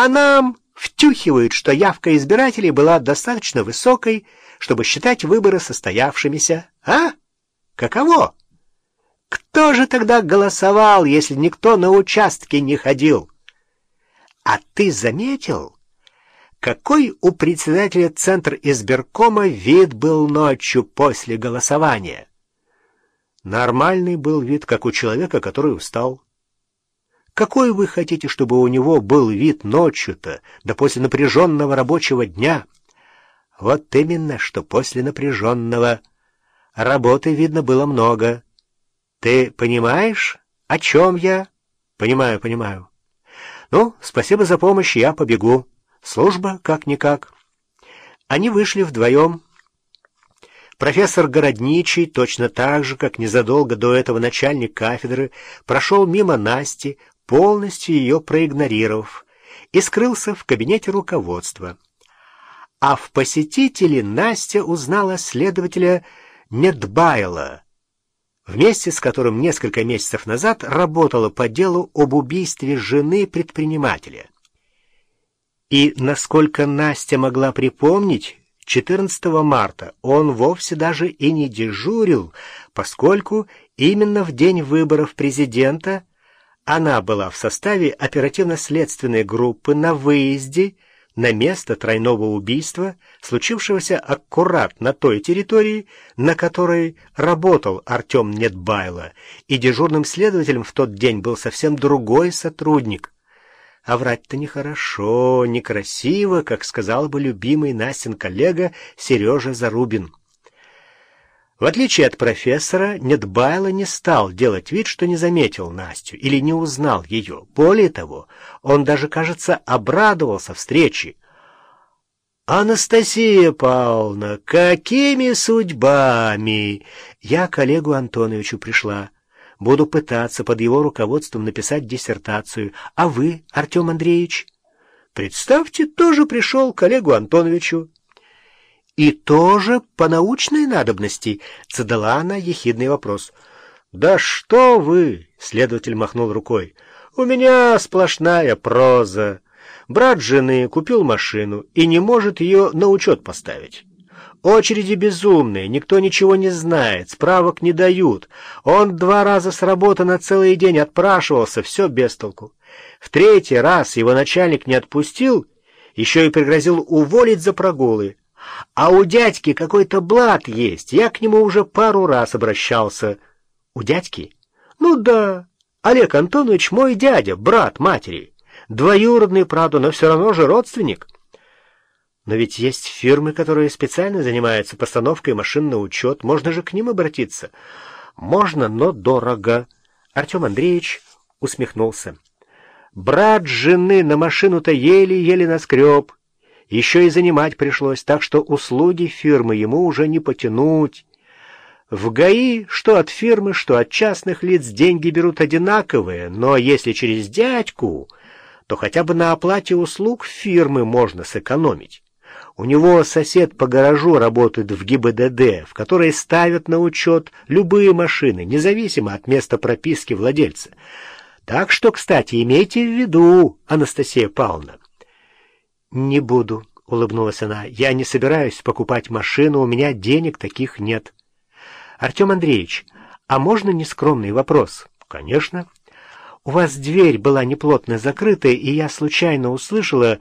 А нам втюхивают, что явка избирателей была достаточно высокой, чтобы считать выборы состоявшимися. А? Каково? Кто же тогда голосовал, если никто на участке не ходил? А ты заметил, какой у председателя Центр избиркома вид был ночью после голосования? Нормальный был вид, как у человека, который устал. Какой вы хотите, чтобы у него был вид ночью-то, да после напряженного рабочего дня? Вот именно, что после напряженного. Работы, видно, было много. Ты понимаешь, о чем я? Понимаю, понимаю. Ну, спасибо за помощь, я побегу. Служба как-никак. Они вышли вдвоем. Профессор Городничий, точно так же, как незадолго до этого начальник кафедры, прошел мимо Насти, полностью ее проигнорировав, и скрылся в кабинете руководства. А в посетителе Настя узнала следователя Недбайла, вместе с которым несколько месяцев назад работала по делу об убийстве жены предпринимателя. И, насколько Настя могла припомнить, 14 марта он вовсе даже и не дежурил, поскольку именно в день выборов президента она была в составе оперативно-следственной группы на выезде на место тройного убийства, случившегося аккурат на той территории, на которой работал Артем Нетбайло, и дежурным следователем в тот день был совсем другой сотрудник. А врать-то нехорошо, некрасиво, как сказал бы любимый Настин коллега Сережа Зарубин. В отличие от профессора, Недбайло не стал делать вид, что не заметил Настю или не узнал ее. Более того, он даже, кажется, обрадовался встрече. «Анастасия Павловна, какими судьбами?» «Я к Олегу Антоновичу пришла. Буду пытаться под его руководством написать диссертацию. А вы, Артем Андреевич?» «Представьте, тоже пришел к Олегу Антоновичу». «И тоже по научной надобности?» — задала она ехидный вопрос. «Да что вы!» — следователь махнул рукой. «У меня сплошная проза. Брат жены купил машину и не может ее на учет поставить». Очереди безумные, никто ничего не знает, справок не дают. Он два раза с работы на целый день отпрашивался, все без толку. В третий раз его начальник не отпустил, еще и пригрозил уволить за прогулы. А у дядьки какой-то блат есть. Я к нему уже пару раз обращался. У дядьки? Ну да. Олег Антонович мой дядя, брат матери. Двоюродный, правда, но все равно же родственник. Но ведь есть фирмы, которые специально занимаются постановкой машин на учет. Можно же к ним обратиться. Можно, но дорого. Артем Андреевич усмехнулся. Брат жены на машину-то еле-еле наскреб. Еще и занимать пришлось, так что услуги фирмы ему уже не потянуть. В ГАИ что от фирмы, что от частных лиц деньги берут одинаковые, но если через дядьку, то хотя бы на оплате услуг фирмы можно сэкономить. У него сосед по гаражу работает в ГИБДД, в которой ставят на учет любые машины, независимо от места прописки владельца. Так что, кстати, имейте в виду, Анастасия Павловна, «Не буду», — улыбнулась она. «Я не собираюсь покупать машину, у меня денег таких нет». «Артем Андреевич, а можно нескромный вопрос?» «Конечно». «У вас дверь была неплотно закрыта, и я случайно услышала,